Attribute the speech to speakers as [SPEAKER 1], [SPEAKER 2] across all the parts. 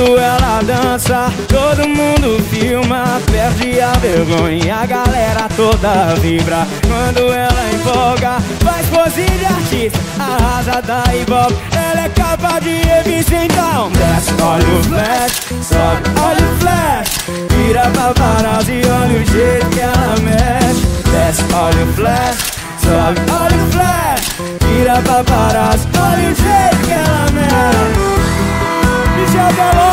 [SPEAKER 1] Quando ela dança, todo mundo filma Perde a vergonha, a galera toda vibra. Quando ela empolga, faz pose de artista Arrasa da Ibope, ela é capa de revista Então desce, olha o flash, sobe, olha o flash. Vira paparazzi, olha o jeito que ela mexe. Desce, olha o flash, sobe, olha o flash. Vira paparazzi, olha o jeito que ela mexe. Michel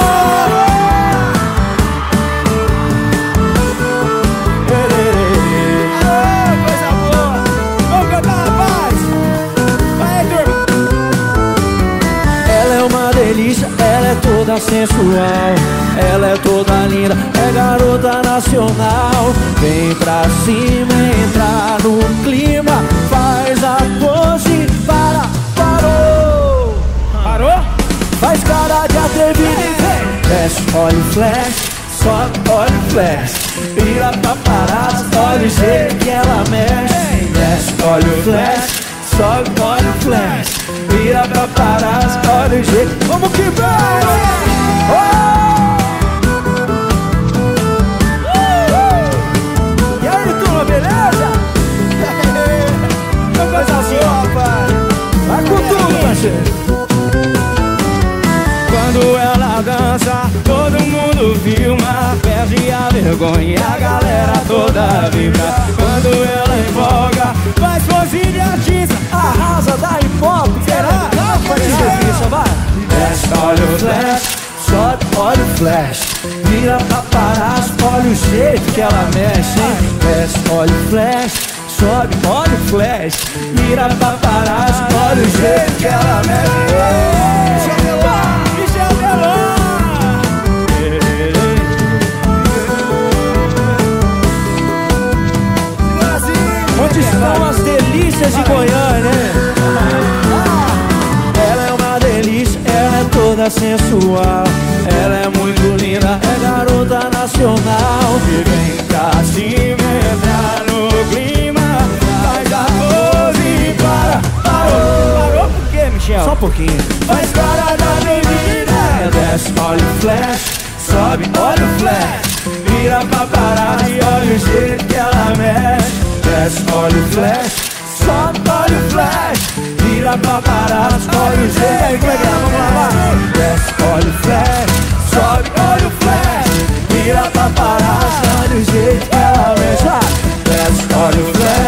[SPEAKER 2] ela é toda sensual Ela é toda linda, é garota nacional. Vem pra cima, entra no clima Faz a pose, para, parou.
[SPEAKER 1] Parou?
[SPEAKER 2] Faz cara de atrevido e vem Desce, olha o flash, sobe, olha o flash. Vira paparazzi, olha o jeito que ela mexe. Desce, olha o flash, sobe, olha o flash. Vira paparazzi, olha Vamos que vem!
[SPEAKER 1] E aí, turma, beleza? Então coisa assim, rapaz
[SPEAKER 2] Vai com tudo, parceiro.
[SPEAKER 1] Quando ela dança, todo mundo filma Perde a vergonha, a galera
[SPEAKER 2] flash. Vira paparazzo, olha o jeito que ela mexe, hein? Desce, olha o flash Sobe, olha o flash. Vira paparazzo, olha o jeito que ela mexe. Onde estão as delícias de Goiânia? Ela é uma delícia, ela é toda sensual. Ela é garota nacional.
[SPEAKER 1] E vem pra cima, entra no clima Faz a pose e para. Parou, parou. Por quê, Michel?
[SPEAKER 2] Só um pouquinho.
[SPEAKER 1] Faz cara da bebida.
[SPEAKER 2] Desce, olha o flash Sobe, olha o flash.
[SPEAKER 1] Vira paparazzi, olha o jeito que ela mexe.
[SPEAKER 2] Desce, olha o flash Sobe, olha o flash. Vira paparazzo, olha o jeito
[SPEAKER 1] que é? Vamos
[SPEAKER 2] flag.